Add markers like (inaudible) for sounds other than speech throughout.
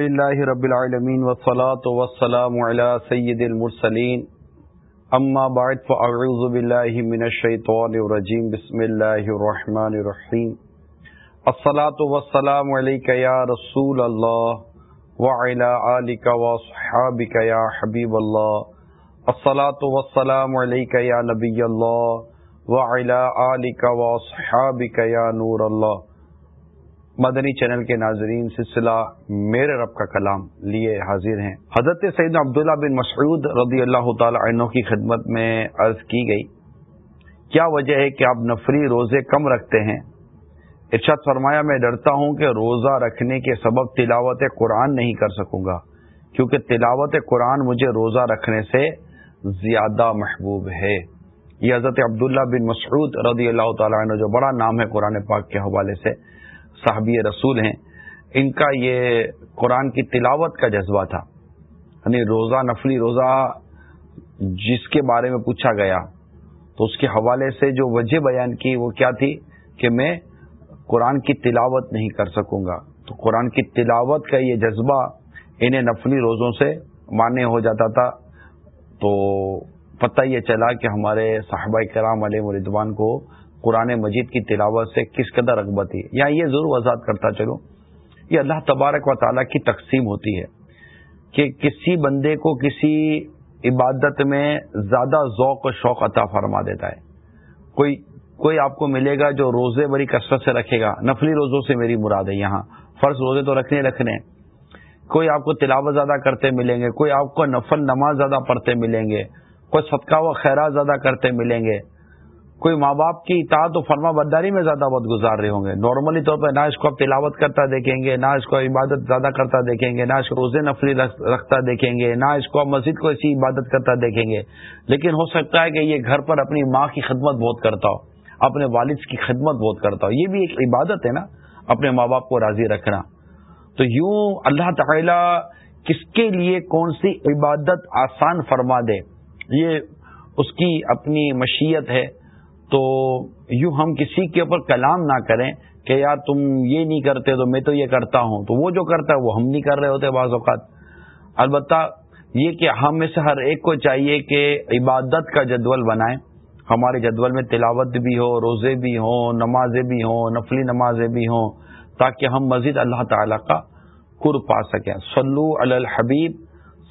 لله رب العالمين والصلاة والسلام على سيد المرسلين أما بعد فأعوذ بالله من الشيطان الرجيم بسم الله الرحمن الرحيم الصلاة والسلام عليك يا رسول الله وعلى آلك وصحابك يا حبيب الله الصلاة والسلام عليك يا نبي الله وعلى آلك وصحابك يا نور الله مدنی چینل کے ناظرین، سلسلہ میرے رب کا کلام لیے حاضر ہیں۔ حضرت سعید عبداللہ بن مسعود رضی اللہ تعالی عنہ کی خدمت میں عرض کی گئی، کیا وجہ ہے کہ آپ نفری روزے کم رکھتے ہیں؟ ارشاد فرمایا، میں ڈرتا ہوں کہ روزہ رکھنے کے سبب تلاوت قرآن نہیں کر سکوں گا، کیونکہ تلاوت قرآن مجھے روزہ رکھنے سے زیادہ محبوب ہے۔ یہ حضرت عبداللہ بن مسعود رضی اللہ تعالیٰ عنہ جو بڑا نام ہے قرآن پاک کے حوالے سے صحابی رسول ہیں، ان کا یہ قرآن کی تلاوت کا جذبہ تھا۔ یعنی روزہ نفلی روزہ جس کے بارے میں پوچھا گیا، تو اس کے حوالے سے جو وجہ بیان کی وہ کیا تھی کہ میں قرآن کی تلاوت نہیں کر سکوں گا۔ تو قرآن کی تلاوت کا یہ جذبہ انہیں نفلی روزوں سے مانے ہو جاتا تھا۔ تو پتہ یہ چلا کہ ہمارے صحابہ کرام علیہ مردوان کو قرآن مجید کی تلاوت سے کس قدر رغبت ہے؟ یا یہ ضرور وضاحت کرتا چلوں یہ اللہ تبارک و تعالیٰ کی تقسیم ہوتی ہے کہ کسی بندے کو کسی عبادت میں زیادہ ذوق و شوق عطا فرما دیتا ہے۔ کوئی کوئی آپ کو ملے گا جو روزے بڑی کثرت سے رکھے گا، نفلی روزوں سے میری مراد ہے یہاں۔ فرض روزے تو رکھنے رکھنے۔ کوئی آپ کو تلاوت زیادہ کرتے ملیں گے، کوئی آپ کو نفل نماز زیادہ پڑھتے ملیں گے، کوئی صدقہ و خیرات زیادہ کرتے ملیں گے۔ کوئی ماں باپ کی اطاعت و فرما برداری میں زیادہ وقت گزار رہے ہوں گے۔ نارملی طور پر نہ اس کو آپ تلاوت کرتا دیکھیں گے، نہ اس کو عبادت زیادہ کرتا دیکھیں گے، نہ اس کو روزے نفری رکھتا دیکھیں گے، نہ اس کو آپ مسجد کو ایسی عبادت کرتا دیکھیں گے۔ لیکن ہو سکتا ہے کہ یہ گھر پر اپنی ماں کی خدمت بہت کرتا ہو، اپنے والد کی خدمت بہت کرتا ہو۔ یہ بھی ایک عبادت ہے نا، اپنے ماں باپ کو راضی رکھنا۔ تو یوں اللہ تعالی کس کے لیے کون سی عبادت آسان فرما دے، یہ اس کی اپنی مشیت ہے۔ تو یوں ہم کسی کے اوپر کلام نہ کریں کہ یار تم یہ نہیں کرتے تو میں تو یہ کرتا ہوں۔ تو وہ جو کرتا ہے وہ ہم نہیں کر رہے ہوتے بعض اوقات۔ البتہ یہ کہ ہم میں سے ہر ایک کو چاہیے کہ عبادت کا جدول بنائیں۔ ہمارے جدول میں تلاوت بھی ہو، روزے بھی ہوں، نمازیں بھی ہوں، نفلی نمازیں بھی ہوں، تاکہ ہم مزید اللہ تعالی کا قر پا سکیں۔ صلو علی الحبیب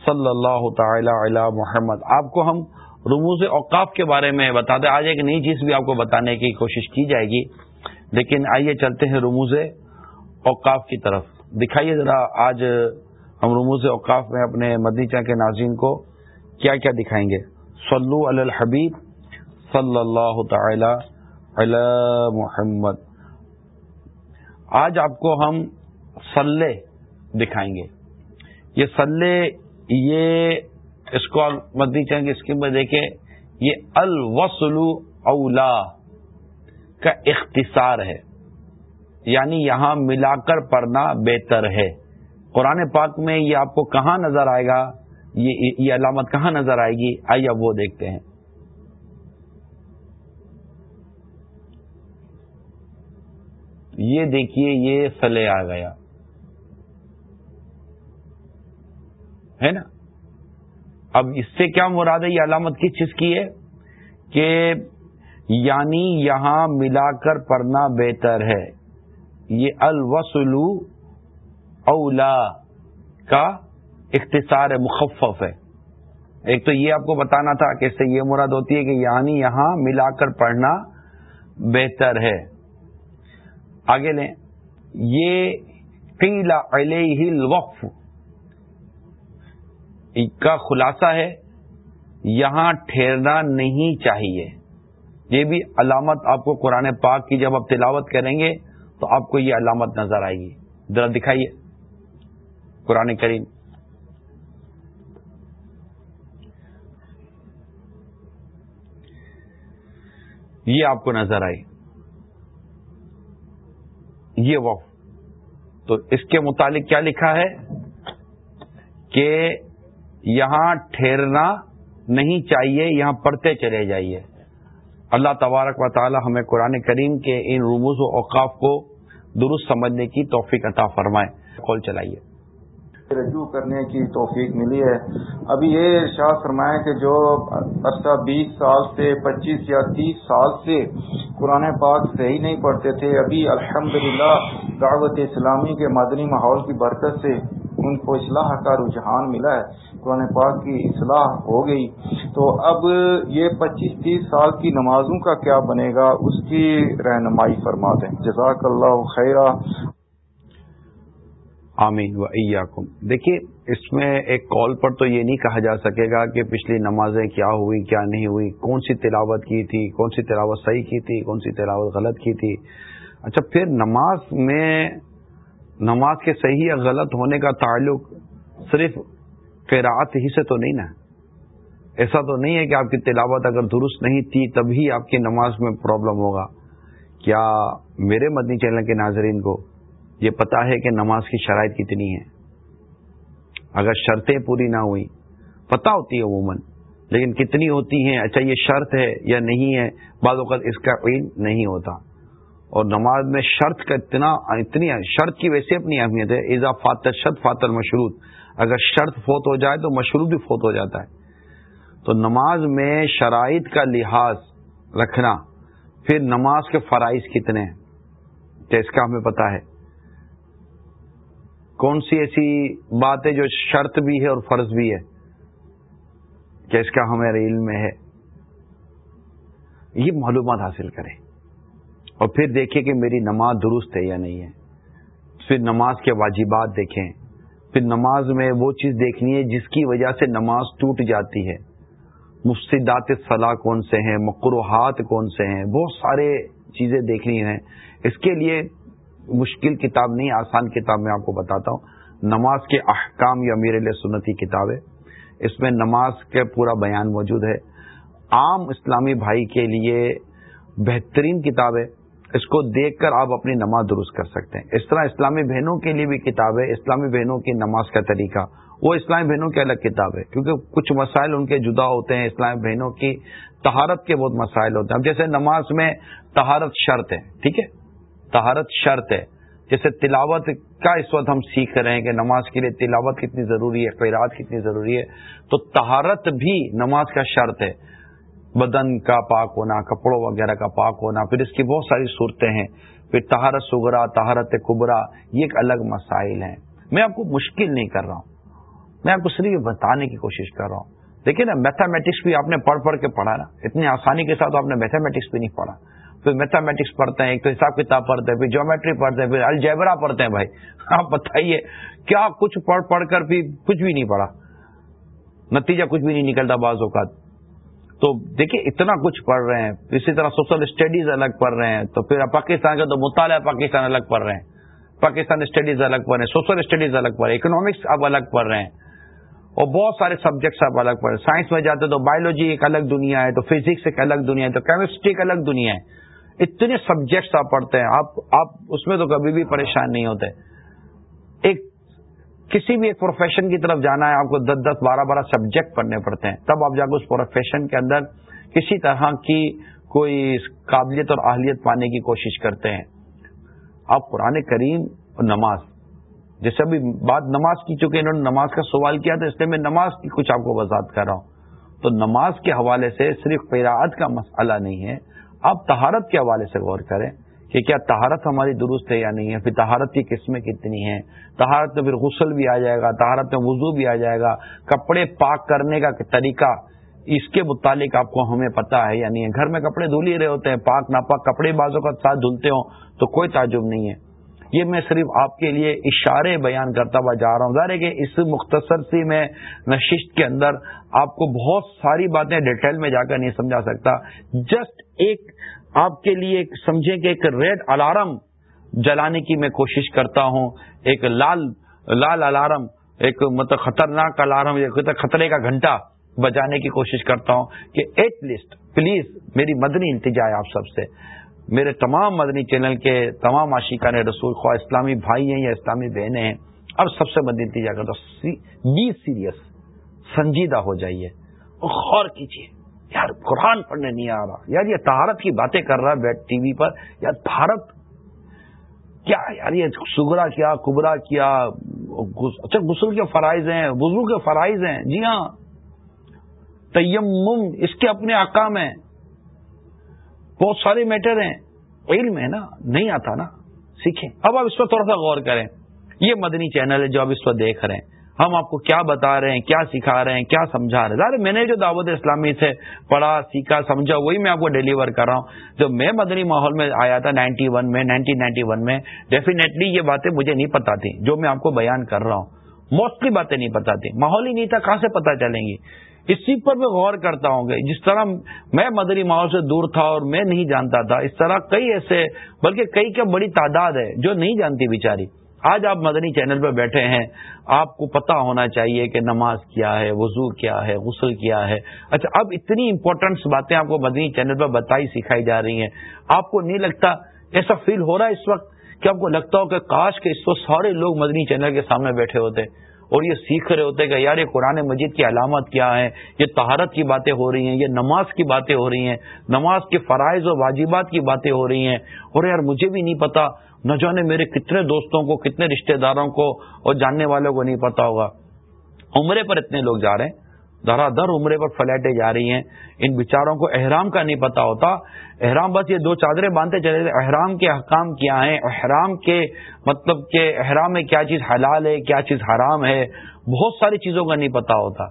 صلی اللہ تعالی علی محمد۔ آپ کو ہم رموز اوقاف کے بارے میں بتا دیں۔ آج ایک نئی چیز بھی آپ کو بتانے کی کوشش کی جائے گی۔ لیکن آئیے چلتے ہیں رموز اوقاف کی طرف۔ دکھائیے ذرا آج ہم رموز اوقاف میں اپنے مدنی چاہ کے ناظرین کو کیا کیا دکھائیں گے۔ صلو علی الحبیب صلی اللہ تعالی علی محمد۔ آج آپ کو ہم سلے دکھائیں گے۔ یہ سلے یہ اس کو مدنی چین کی اسکیم میں دیکھیں، یہ الوسل اولا کا اختصار ہے۔ یعنی یہاں ملا کر پڑھنا بہتر ہے۔ قرآن پاک میں یہ آپ کو کہاں نظر آئے گا؟ یہ یہ علامت کہاں نظر آئے گی؟ آئیے اب وہ دیکھتے ہیں۔ یہ دیکھیے، یہ سلے آ گیا۔ ہے نا؟ اب اس سے کیا مراد ہے؟ یہ علامت کس چیز کی ہے؟ کہ یعنی یہاں ملا کر پڑھنا بہتر ہے۔ یہ الوسلو اولا کا اختصار مخفف ہے۔ ایک تو یہ آپ کو بتانا تھا کہ اس سے یہ مراد ہوتی ہے کہ یعنی یہاں ملا کر پڑھنا بہتر ہے۔ آگے لیں۔ یہ قیلا علیہ الوقف۔ کا خلاصہ ہے، یہاں ٹھہرنا نہیں چاہیے۔ یہ بھی علامت آپ کو قرآن پاک کی جب آپ تلاوت کریں گے تو آپ کو یہ علامت نظر آئے گی۔ ذرا دکھائیے۔ قرآن کریم۔ یہ آپ کو نظر آئی یہ وقف تو اس کے متعلق کیا لکھا ہے کہ یہاں ٹھہرنا نہیں چاہیے، یہاں پڑھتے چلے جائیے۔ اللہ تبارک و تعالی ہمیں قرآن کریم کے ان رموز و اوقاف کو درست سمجھنے کی توفیق عطا فرمائے۔ کال چلائیے۔ رجوع کرنے کی توفیق ملی ہے۔ ابھی یہ ارشاد فرمائے کہ جو عرصہ بیس سال سے، پچیس یا تیس سال سے قرآن پاک صحیح نہیں پڑھتے تھے، ابھی الحمدللہ دعوت اسلامی کے مدنی ماحول کی برکت سے ان کو اصلاح کا رجحان ملا ہے، قرآن پاک کی اصلاح ہو گئی۔ تو اب یہ پچیس تیس سال کی نمازوں کا کیا بنے گا، اس کی رہنمائی فرما دیں۔ جزاک اللہ خیرہ۔ آمین۔ و ایاکم۔ دیکھیے، اس میں ایک کال پر تو یہ نہیں کہا جا سکے گا کہ پچھلی نمازیں کیا ہوئی کیا نہیں ہوئی کون سی تلاوت کی تھی، کون سی تلاوت صحیح کی تھی، کون سی تلاوت غلط کی تھی۔ اچھا پھر نماز میں نماز کے صحیح یا غلط ہونے کا تعلق صرف قیرات ہی سے تو نہیں نا ایسا تو نہیں ہے کہ آپ کی تلاوت اگر درست نہیں تھی تبھی آپ کی نماز میں پرابلم ہوگا۔ کیا میرے مدنی چینل کے ناظرین کو یہ پتا ہے کہ نماز کی شرائط کتنی ہے اگر شرطیں پوری نہ ہوئی، پتہ ہوتی ہے عموماً، لیکن کتنی ہوتی ہیں اچھا یہ شرط ہے یا نہیں ہے، بعض اوقات اس کا علم نہیں ہوتا۔ اور نماز میں شرط کا اتنا اتنی شرط کی ویسے اپنی اہمیت ہے ایزا فاتر شرط فاتر مشروط اگر شرط فوت ہو جائے تو مشروط بھی فوت ہو جاتا ہے۔ تو نماز میں شرائط کا لحاظ رکھنا، پھر نماز کے فرائض کتنے ہیں؟ کیا اس کا ہمیں پتا ہے۔ کون سی ایسی بات ہے جو شرط بھی ہے اور فرض بھی ہے؟ کیا اس کا ہمارے علم میں ہے۔ یہ معلومات حاصل کریں۔ اور پھر دیکھیں کہ میری نماز درست ہے یا نہیں ہے۔ پھر نماز کے واجبات دیکھیں۔ پھر نماز میں وہ چیز دیکھنی ہے جس کی وجہ سے نماز ٹوٹ جاتی ہے۔ مفصدات صلاح کون سے ہیں؟ مقروحات کون سے ہیں؟ بہت سارے چیزیں دیکھنی ہیں۔ اس کے لیے مشکل کتاب نہیں، آسان کتاب میں آپ کو بتاتا ہوں۔ نماز کے احکام یا میرے لیے سنتی کتاب ہے اس میں نماز کے پورا بیان موجود ہے۔ عام اسلامی بھائی کے لیے بہترین کتاب ہے اس کو دیکھ کر آپ اپنی نماز درست کر سکتے ہیں۔ اس طرح اسلامی بہنوں کے لیے بھی کتاب ہے، اسلامی بہنوں کی نماز کا طریقہ۔ وہ اسلامی بہنوں کی الگ کتاب ہے، کیونکہ کچھ مسائل ان کے جدا ہوتے ہیں۔ اسلامی بہنوں کی تہارت کے بہت مسائل ہوتے ہیں۔ جیسے نماز میں تہارت شرط ہے، ٹھیک ہے؟ تہارت شرط ہے۔ جیسے تلاوت کا اس وقت ہم سیکھ رہے ہیں کہ نماز کے لیے تلاوت کتنی ضروری ہے قیرات کتنی ضروری ہے، تو تہارت بھی نماز کا شرط ہے۔ بدن کا پاک ہونا، کپڑوں وغیرہ کا پاک ہونا، پھر اس کی بہت ساری صورتیں ہیں۔ پھر تہارت سگرا تہارت کبرا، یہ ایک الگ مسائل ہیں۔ میں آپ کو مشکل نہیں کر رہا ہوں۔ میں آپ کو صرف بتانے کی کوشش کر رہا ہوں۔ دیکھیں نا میتھمیٹکس بھی آپ نے پڑھ پڑھ کے پڑھا نا۔ اتنی آسانی کے ساتھ آپ نے میتھمیٹکس بھی نہیں پڑھا۔ پھر میتھمیٹکس پڑھتے ہیں، ایک تو حساب کتاب پڑھتے ہیں، پھر جیومیٹری پڑھتے ہیں، پھر الجیبرا پڑھتے ہیں بھائی۔ آپ بتائیے، کیا کچھ پڑھ پڑھ کر بھی کچھ بھی نہیں پڑھا؟ نتیجہ کچھ بھی نہیں نکلتا بعض اوقات۔ تو دیکھیے اتنا کچھ پڑھ رہے ہیں، اسی طرح سوشل اسٹڈیز الگ پڑھ رہے ہیں، تو پھر پاکستان کا تو مطالعہ پاکستان الگ پڑھ رہے ہیں، پاکستان اسٹڈیز الگ پڑھ رہے ہیں سوشل اسٹڈیز الگ پڑھ رہے ہیں اکنامکس اب الگ پڑھ رہے ہیں، اور بہت سارے سبجیکٹس اب الگ پڑھ رہے ہیں۔ سائنس میں جاتے تو بایولوجی ایک الگ دنیا ہے، تو فزکس ایک الگ دنیا ہے، تو کیمسٹری ایک الگ دنیا ہے۔ اتنے سبجیکٹس آپ پڑھتے ہیں، آپ آپ، اس میں تو کبھی بھی پریشان نہیں ہوتے۔ ایک کسی بھی ایک پروفیشن کی طرف جانا ہے، آپ کو دس دس بارہ بارہ سبجیکٹ پڑھنے پڑتے ہیں۔ تب آپ جا کے اس پروفیشن کے اندر کسی طرح کی کوئی قابلیت اور اہلیت پانے کی کوشش کرتے ہیں۔ آپ قرآن کریم اور نماز، جیسے ابھی بات نماز کی، چونکہ انہوں نے نماز کا سوال کیا تو اس لیے میں نماز کی کچھ آپ کو وضاحت کر رہا ہوں۔ تو نماز کے حوالے سے صرف قیراعت کا مسئلہ نہیں ہے، آپ تہارت کے حوالے سے غور کریں۔ کہ کیا تہارت ہماری درست ہے یا نہیں ہے؟ پھر تہارت کی قسمیں کتنی ہیں؟ تہارت میں پھر غسل بھی آ جائے گا تہارت میں وضو بھی آ جائے گا۔ کپڑے پاک کرنے کا طریقہ اس کے متعلق آپ کو ہمیں پتا ہے یا نہیں ہے؟ گھر میں کپڑے دھل ہی رہے ہوتے ہیں، پاک ناپاک کپڑے بازوں کا ساتھ دھلتے ہوں تو کوئی تعجب نہیں ہے۔ یہ میں صرف آپ کے لیے اشارے بیان کرتا ہوا جا رہا ہوں۔ ظاہر ہے کہ اس مختصر سی میں نشست کے اندر آپ کو بہت ساری باتیں ڈیٹیل میں جا کر نہیں سمجھا سکتا۔ جسٹ ایک آپ کے لیے سمجھیں کہ ایک ریڈ الارم جلانے کی میں کوشش کرتا ہوں، ایک لال لال الارم، ایک مطلب خطرناک الارم خطرے کا گھنٹہ بجانے کی کوشش کرتا ہوں کہ ایٹ لیسٹ، پلیز میری مدنی التجا ہے آپ سب سے۔ میرے تمام مدنی چینل کے تمام عاشقان رسول، خواہ اسلامی بھائی ہیں یا اسلامی بہنیں ہیں، اب سب سے مدنی التجا کرتا ہوں بی سیریس، سنجیدہ ہو جائیے۔ اور غور کیجیے۔ یار، قرآن پڑھنے نہیں آ رہا۔ یار، یہ تہارت کی باتیں کر رہا ہے ٹی وی پر۔ یار بھارت کیا یار؟ یہ سگرا کیا، کبرا کیا اچھا غسل کے فرائض ہیں، وضو کے فرائض ہیں۔ جی ہاں۔ تیمم، اس کے اپنے اقام ہیں۔ بہت سارے میٹر ہیں۔ علم ہے نا، نہیں آتا نا۔ سیکھیں۔ اب آپ اس پر تھوڑا سا غور کریں۔ یہ مدنی چینل ہے جو آپ اس پر دیکھ رہے ہیں۔ ہم آپ کو کیا بتا رہے ہیں، کیا سکھا رہے ہیں، کیا سمجھا رہے ہیں۔ ظاہر میں نے جو دعوت اسلامی سے پڑھا، سیکھا، سمجھا، وہی میں آپ کو ڈیلیور کر رہا ہوں۔ جب میں مدنی ماحول میں آیا تھا نائنٹی ون میں، نائنٹین نائنٹی ون میں ڈیفینیٹلی یہ باتیں مجھے نہیں پتا تھی جو میں آپ کو بیان کر رہا ہوں۔ موسٹلی باتیں نہیں پتا تھی ماحول ہی نہیں تھا، کہاں سے پتا چلیں گی؟ اس چیز پر میں غور کرتا ہوں گے جس طرح میں مدنی ماحول سے دور تھا اور میں نہیں جانتا تھا، اس طرح کئی ایسے، بلکہ کئی کیا بڑی تعداد ہے جو نہیں جانتی بیچاری۔ آج آپ مدنی چینل پہ بیٹھے ہیں، آپ کو پتا ہونا چاہیے کہ نماز کیا ہے، وضو کیا ہے، غسل کیا ہے۔ اچھا اب اتنی امپورٹنٹ باتیں آپ کو مدنی چینل پہ بتائی سکھائی جا رہی ہیں۔ آپ کو نہیں لگتا ایسا فیل ہو رہا ہے اس وقت کہ آپ کو لگتا ہو کہ کاش کے اس وقت سارے لوگ مدنی چینل کے سامنے بیٹھے ہوتے اور یہ سیکھ رہے ہوتے کہ یار یہ قرآن مجید کی علامت کیا ہے یہ تہارت کی باتیں ہو رہی ہیں، یہ نماز کی باتیں ہو رہی ہیں، نماز کے فرائض و واجبات کی باتیں ہو رہی ہیں۔ اور یار مجھے بھی نہیں پتا نہ جانے میرے کتنے دوستوں کو، کتنے رشتہ داروں کو اور جاننے والوں کو نہیں پتا ہوگا۔ عمرے پر اتنے لوگ جا رہے ہیں۔ دھرا در عمرے پر فلیٹیں جا رہی ہیں۔ ان بیچاروں کو احرام کا نہیں پتا ہوتا۔ احرام بس یہ دو چادریں باندھتے چلے تھے احرام کے حکام کیا ہیں؟ احرام کے مطلب کہ احرام میں کیا چیز حلال ہے، کیا چیز حرام ہے؟ بہت ساری چیزوں کا نہیں پتا ہوتا۔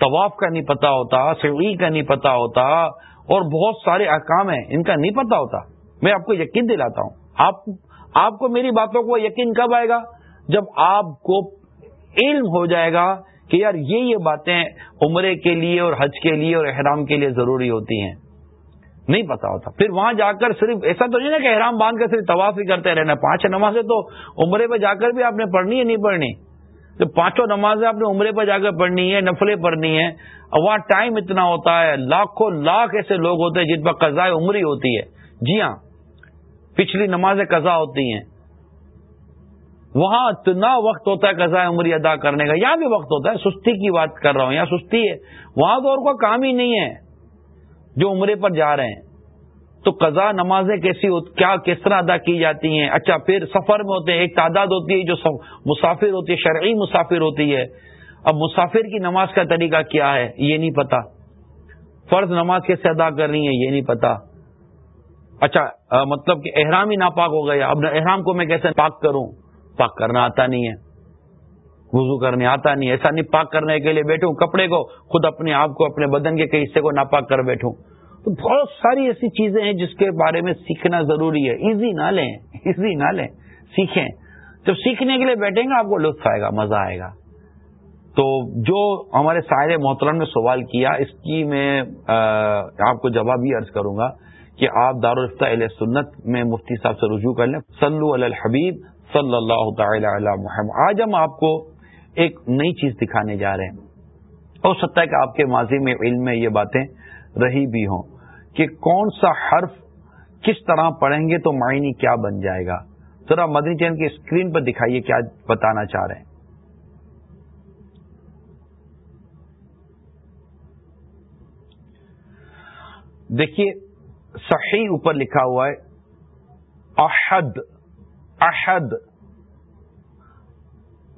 طواف کا نہیں پتا ہوتا، سعی کا نہیں پتا ہوتا اور بہت سارے احکام ہیں۔ ان کا نہیں پتا ہوتا۔ میں آپ کو یقین دلاتا ہوں۔ آپ آپ کو میری باتوں کو یقین کب آئے گا؟ جب آپ کو علم ہو جائے گا کہ یار یہ یہ باتیں عمرے کے لیے اور حج کے لیے اور احرام کے لیے ضروری ہوتی ہیں۔ نہیں پتا ہوتا۔ پھر وہاں جا کر صرف، ایسا تو نہیں نا کہ احرام باندھ کر صرف طواف ہی کرتے رہنا۔ پانچ نمازیں تو عمرے پہ جا کر بھی آپ نے پڑھنی ہے، نہیں پڑھنی۔ تو پانچوں نمازیں آپ نے عمرے پہ جا کر پڑھنی ہے، نفلیں پڑھنی ہے اور وہاں ٹائم اتنا ہوتا ہے، لاکھوں، لاکھ ایسے لوگ ہوتے ہیں جن پر قضاء عمری ہوتی ہے۔ جی ہاں پچھلی نمازیں قضا ہوتی ہیں۔ وہاں اتنا وقت ہوتا ہے قضاء عمری ادا کرنے کا یہاں بھی وقت ہوتا ہے، سستی کی بات کر رہا ہوں یہاں سستی ہے۔ وہاں تو اور کوئی کام ہی نہیں ہے جو عمرے پر جا رہے ہیں۔ تو قضا نمازیں کیسی کیا کس طرح ادا کی جاتی ہیں؟ اچھا پھر سفر میں ہوتے ہیں، ایک تعداد ہوتی ہے جو مسافر ہوتی ہے، شرعی مسافر ہوتی ہے۔ اب مسافر کی نماز کا طریقہ کیا ہے؟ یہ نہیں پتا۔ فرض نماز کیسے ادا کرنی ہے؟ یہ نہیں پتا۔ اچھا مطلب کہ احرام ہی ناپاک ہو گیا۔ اب احرام کو میں کیسے پاک کروں؟ پاک کرنا آتا نہیں ہے۔ وضو کرنے آتا نہیں ایسا نہیں پاک کرنے کے لیے بیٹھوں، کپڑے کو خود اپنے آپ کو، اپنے بدن کے کئی حصے کو ناپاک کر بیٹھوں۔ تو بہت ساری ایسی چیزیں ہیں جس کے بارے میں سیکھنا ضروری ہے۔ ایزی نہ لیں، ایزی نہ لیں۔ سیکھیں۔ جب سیکھنے کے لیے بیٹھیں گے، آپ کو لطف آئے گا، مزہ آئے گا۔ تو جو ہمارے سائر محترم نے سوال کیا، اس کی میں آپ کو جواب بھی عرض کروں گا کہ آپ دارالفتہ علیہ سنت میں مفتی صاحب سے رجوع کر لیں۔ صلو علی الحبیب صلی اللہ تعالی علی محمد۔ آج ہم آپ کو ایک نئی چیز دکھانے جا رہے ہیں۔ ہو سکتا ہے کہ آپ کے ماضی میں علم میں یہ باتیں رہی بھی ہوں کہ کون سا حرف کس طرح پڑھیں گے تو معنی کیا بن جائے گا۔ ذرا مدنی چین کی اسکرین پر دکھائیے کیا بتانا چاہ رہے ہیں۔ دیکھیے صحیح اوپر لکھا ہوا ہے، احد احد۔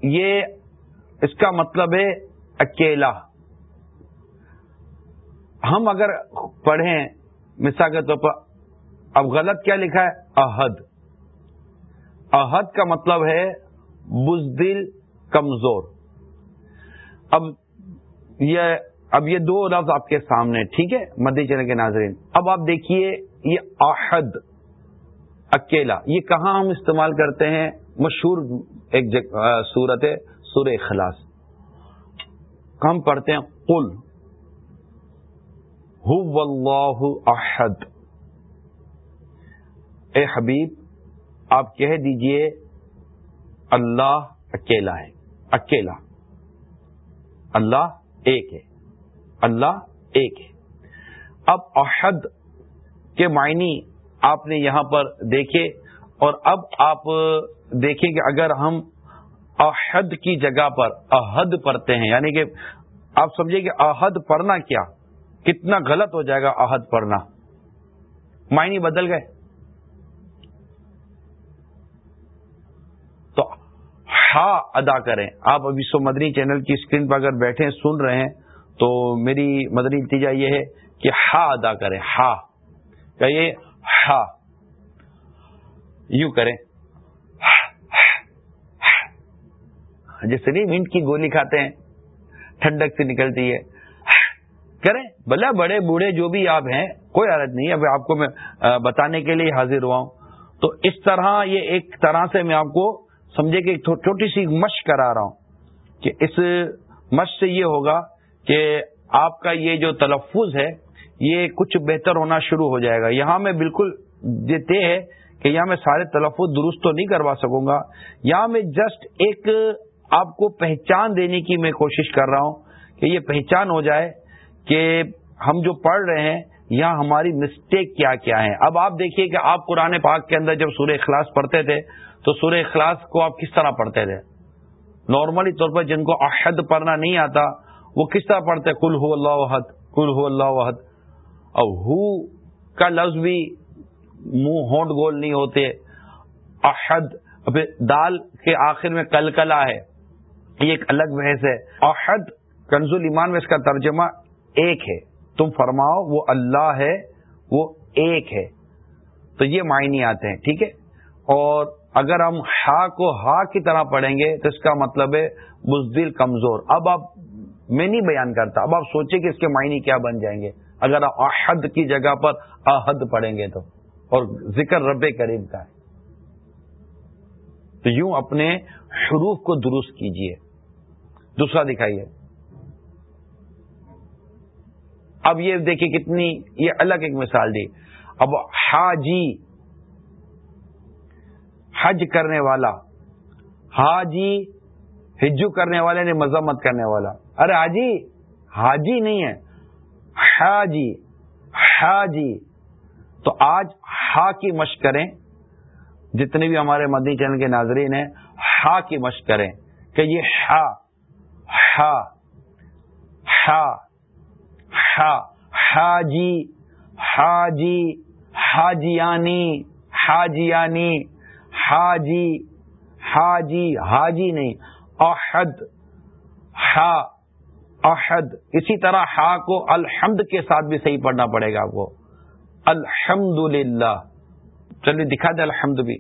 یہ اس کا مطلب ہے اکیلا۔ ہم اگر پڑھیں، مثال کے طور پر، اب غلط کیا لکھا ہے؟ احد۔ احد کا مطلب ہے بزدل، کمزور۔ اب یہ اب یہ دو لفظ آپ کے سامنے، ٹھیک ہے؟ مدی چینل کے ناظرین، اب آپ دیکھیے یہ احد اکیلا، یہ کہاں ہم استعمال کرتے ہیں؟ مشہور ایک صورت ہے سور اخلاص۔ ہم پڑھتے ہیں، قل اللہ احد اے حبیب، آپ کہہ دیجیے، اللہ اکیلا ہے، اکیلا۔ اللہ ایک ہے۔ اللہ ایک ہے۔ اب احد کے معنی آپ نے یہاں پر دیکھے اور اب آپ دیکھیں کہ اگر ہم احد کی جگہ پر احد پڑھتے ہیں یعنی کہ آپ سمجھے کہ احد پڑھنا کیا؟ کتنا غلط ہو جائے گا عہد پڑھنا۔ معنی بدل گئے۔ تو ہا ادا کریں۔ آپ ابھی سو مدنی چینل کی اسکرین پر اگر بیٹھے، سن رہے ہیں تو میری مدنی نتیجہ یہ ہے کہ ہا ادا کریں، ہا۔ کہیے، ہا۔ یوں کریں جیسے نہیں، منٹ کی گولی کھاتے ہیں، ٹھنڈک سے نکلتی ہے۔ کریں۔ بھلا بڑے بوڑھے جو بھی آپ ہیں، کوئی عادت نہیں اب آپ کو میں بتانے کے لیے حاضر ہوا ہوں۔ تو اس طرح یہ ایک طرح سے میں آپ کو سمجھے کہ چھوٹی سی مشق کرا رہا ہوں کہ اس مشق سے یہ ہوگا کہ آپ کا یہ جو تلفظ ہے، یہ کچھ بہتر ہونا شروع ہو جائے گا۔ یہاں میں بالکل طے ہے کہ یہاں میں سارے تلفظ درست تو نہیں کروا سکوں گا۔ یہاں میں جسٹ ایک آپ کو پہچان دینے کی میں کوشش کر رہا ہوں کہ یہ پہچان ہو جائے کہ ہم جو پڑھ رہے ہیں، یہاں ہماری مسٹیک کیا کیا ہے اب آپ دیکھیے کہ آپ قرآن پاک کے اندر جب سورہ اخلاص پڑھتے تھے، تو سورہ اخلاص کو آپ کس طرح پڑھتے تھے؟ نارملی طور پر جن کو احد پڑھنا نہیں آتا وہ کس طرح پڑھتے کل ہو اللہ وحد کل ہو اللہ وحد۔ اب ہو کا لفظ بھی منہ ہونٹ گول نہیں ہوتے۔ احد دال کے آخر میں کل کلا ہے۔ یہ ایک الگ بحث ہے۔ احد، کنز ایمان میں اس کا ترجمہ ایک ہے۔ تم فرماؤ وہ اللہ ہے، وہ ایک ہے۔ تو یہ معنی آتے ہیں، ٹھیک ہے؟ اور اگر ہم ہا کو ہا کی طرح پڑھیں گے تو اس کا مطلب ہے بزدل کمزور۔ اب آپ میں نہیں بیان کرتا۔ اب آپ سوچیں کہ اس کے معنی کیا بن جائیں گے۔ اگر آپ احد کی جگہ پر احد پڑھیں گے تو، اور ذکر رب کریم کا ہے۔ تو یوں اپنے حروف کو درست کیجیے۔ دوسرا دکھائیے۔ اب یہ دیکھیے کتنی، یہ الگ ایک مثال دی۔ اب حاجی، حج کرنے والا، حاجی ہجو کرنے والے نے مذمت کرنے والا۔ ارے حاجی حاجی نہیں ہے۔ حاجی حاجی۔ تو آج ہا کی مشق کریں۔ جتنے بھی ہمارے مدنی چینل کے ناظرین ہیں ہا کی مشق کریں کہ یہ ہا ہا ہا، حاجی حاجی، حاجیانی حاجیانی، حاجی حاجی حاجی نہیں۔ احد ہا احد۔ اسی طرح ہا کو الحمد کے ساتھ بھی صحیح پڑھنا پڑے گا آپ کو۔ الحمد للہ چلیے، دکھا دے الحمد بھی۔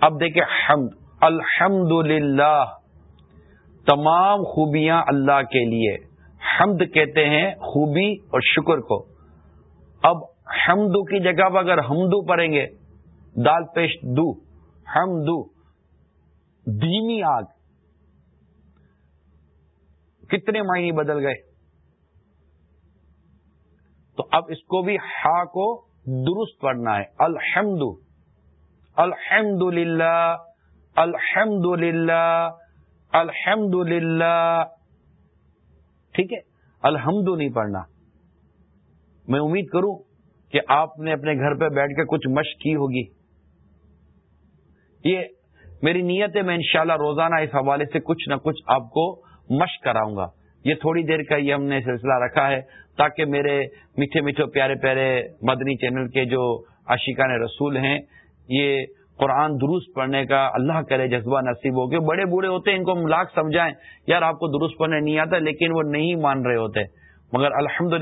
اب دیکھیں حمد۔ الحمد للہ تمام خوبیاں اللہ کے لیے۔ حمد کہتے ہیں خوبی اور شکر کو۔ اب حمدو کی جگہ پر اگر ہمدو پڑیں گے دال پیش دو ہمدو دینی آگ۔ کتنے معنی بدل گئے؟ تو اب اس کو بھی ہا کو درست پڑھنا ہے۔ الحمد الحمد للہ الحمد للہ الحمد للہ۔ ٹھیک ہے؟ الحمد نہیں پڑھنا۔ میں امید کروں کہ آپ نے اپنے گھر پہ بیٹھ کے کچھ مشق کی ہوگی۔ یہ میری نیت ہے، میں انشاءاللہ روزانہ اس حوالے سے کچھ نہ کچھ آپ کو مشق کراؤں گا۔ یہ تھوڑی دیر کا یہ ہم نے سلسلہ رکھا ہے تاکہ میرے میٹھے میٹھے پیارے پیارے مدنی چینل کے جو عاشقان رسول ہیں، یہ قرآن درست پڑھنے کا اللہ کرے جذبہ نصیب ہو گیا بڑے بوڑھے ہوتے ہیں، ان کو ملاق سمجھائیں، یار آپ کو درست پڑھنے نہیں آتا، لیکن وہ نہیں مان رہے ہوتے۔ مگر الحمد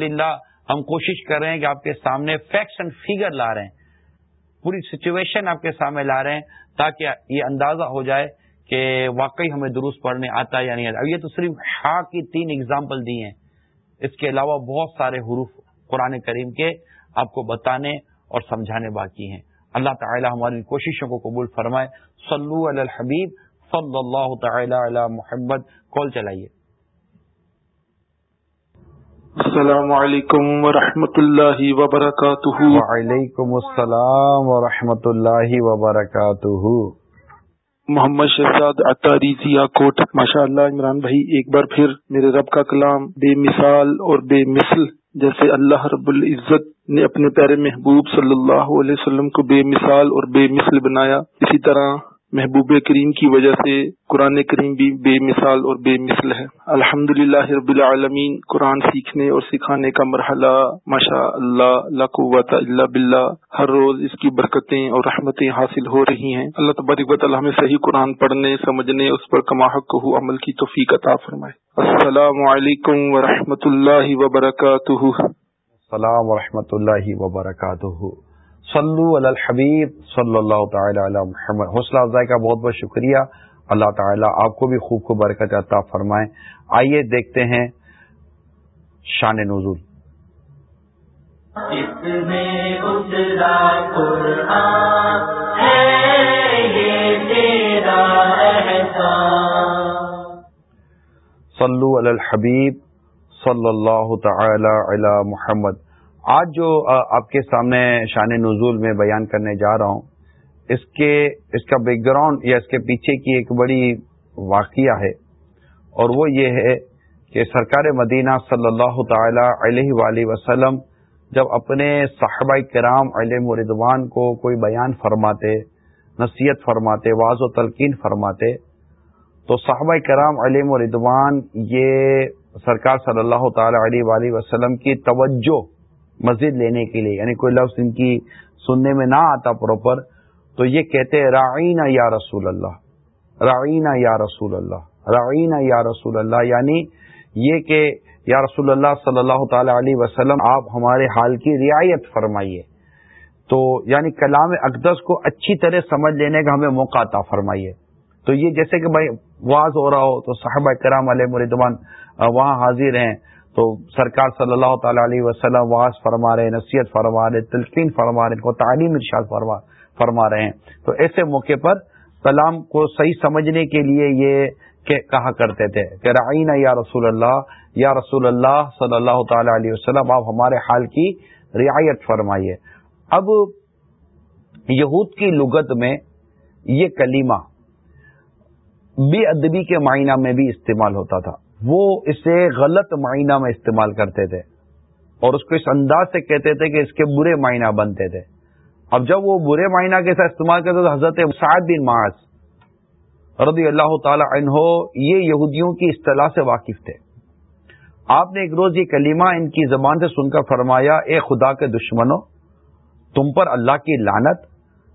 ہم کوشش کر رہے ہیں کہ آپ کے سامنے فیکٹس اینڈ فیگر لا رہے ہیں۔ پوری سچویشن آپ کے سامنے لا رہے ہیں تاکہ یہ اندازہ ہو جائے کہ واقعی ہمیں درست پڑھنے آتا ہے یا نہیں آتا۔ اب یہ تو صرف ہا کی تین اگزامپل دی ہیں۔ اس کے علاوہ بہت سارے حروف قرآن کریم کے آپ کو بتانے اور سمجھانے باقی ہیں۔ اللہ تعالی ہماری کوششوں کو قبول فرمائے۔ صلو علی الحبیب، صلی اللہ تعالی علی محمد۔ کال چلائیے۔ السلام علیکم ورحمۃ اللہ وبرکاتہ۔ وعلیکم السلام ورحمۃ اللہ وبرکاتہ۔ محمد شہزاد اطاری ضیا کوٹ ماشاء اللہ عمران بھائی ایک بار پھر میرے رب کا کلام بے مثال اور بے مثل جیسے اللہ رب العزت نے اپنے پیارے محبوب صلی اللہ علیہ وسلم کو بے مثال اور بے مثل بنایا اسی طرح محبوب کریم کی وجہ سے قرآن کریم بھی بے مثال اور بے مثل ہے۔ الحمد للہ رب العالمین، قرآن سیکھنے اور سکھانے کا مرحلہ، ماشاء اللہ قوت اللہ بلّہ ہر روز اس کی برکتیں اور رحمتیں حاصل ہو رہی ہیں۔ اللہ تبارک و تعالیٰ ہمیں صحیح قرآن پڑھنے، سمجھنے، اس پر کما حق عمل کی توفیق عطا فرمائے۔ السلام علیکم ورحمۃ اللہ وبرکاتہ۔ السلام ورحمۃ اللہ وبرکاتہ۔ صلو علی الحبیب صلی اللہ تعالی علی محمد۔ حوصلہ افزائی کا بہت بہت شکریہ۔ اللہ تعالیٰ آپ کو بھی خوب خوب برکت عطا فرمائے۔ آئیے دیکھتے ہیں شان نزول۔ صلو علی الحبیب صلی اللہ تعالی علی محمد۔ آج جو آپ کے سامنے شان نزول میں بیان کرنے جا رہا ہوں، اس کے، اس کا بیک گراؤنڈ یا اس کے پیچھے کی ایک بڑی واقعہ ہے، اور وہ یہ ہے کہ سرکار مدینہ صلی اللہ تعالی علیہ وآلہ وسلم جب اپنے صحابہ کرام علیہ مردوان کو کوئی بیان فرماتے، نصیحت فرماتے واض و تلقین فرماتے، تو صحابہ کرام علیہ مردوان یہ سرکار صلی اللہ تعالی علیہ وآلہ وسلم کی توجہ مسجد لینے کے لیے یعنی کوئی لفظ ان کی سننے میں نہ آتا پراپر تو یہ کہتے رائنا یا رسول اللہ رائنا یا رسول اللہ رائنا یا رسول اللہ یعنی یہ کہ یا رسول اللہ صلی اللہ تعالی علیہ وسلم، آپ ہمارے حال کی رعایت فرمائیے۔ تو یعنی کلام اقدس کو اچھی طرح سمجھ لینے کا ہمیں موقع عطا فرمائیے۔ تو یہ جیسے کہ بھائی واز ہو رہا ہو، تو صحابہ کرام علیہ مردمان وہاں حاضر ہیں۔ تو سرکار صلی اللہ تعالی علیہ وسلم واس فرما رہے نصیحت فرما رہے تلقین فرما رہے ان کو تعلیم ارشاد فرما فرما رہے ہیں۔ تو ایسے موقع پر کلام کو صحیح سمجھنے کے لیے یہ کہا کرتے تھے کہ رعین یا رسول اللہ، یا رسول اللہ صلی اللہ تعالی علیہ وسلم، آپ ہمارے حال کی رعایت فرمائیے۔ اب یہود کی لغت میں یہ کلیمہ بے ادبی کے معنی میں بھی استعمال ہوتا تھا۔ وہ اسے غلط معائنہ میں استعمال کرتے تھے اور اس کو اس انداز سے کہتے تھے کہ اس کے برے معائنہ بنتے تھے۔ اب جب وہ برے معائنہ کے ساتھ استعمال کرتے تو حضرت سعد بن معاذ رضی اللہ تعالی عنہ، یہ یہودیوں کی اصطلاح سے واقف تھے۔ آپ نے ایک روز یہ کلمہ ان کی زبان سے سن کر فرمایا، اے خدا کے دشمنوں، تم پر اللہ کی لانت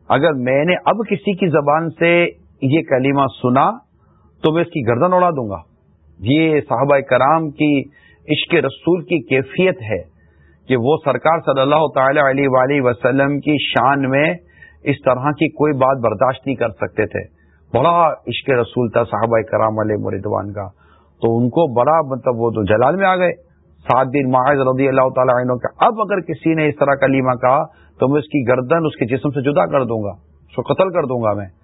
اگر میں نے اب کسی کی زبان سے یہ کلمہ سنا، تو میں اس کی گردن اڑا دوں گا۔ یہ صحابہ کرام کی عشق رسول کی کیفیت ہے کہ وہ سرکار صلی اللہ تعالی علیہ وآلہ وسلم کی شان میں اس طرح کی کوئی بات برداشت نہیں کر سکتے تھے۔ بڑا عشق رسول تھا صحابہ کرام علیہ مردوان کا۔ تو ان کو بڑا مطلب وہ تو جلال میں آ گئے۔ سات دن معاذ رضی اللہ تعالیٰ عنہ کا اب اگر کسی نے اس طرح کلیمہ کہا تو میں اس کی گردن اس کے جسم سے جدا کر دوں گا۔ اس کو قتل کر دوں گا میں۔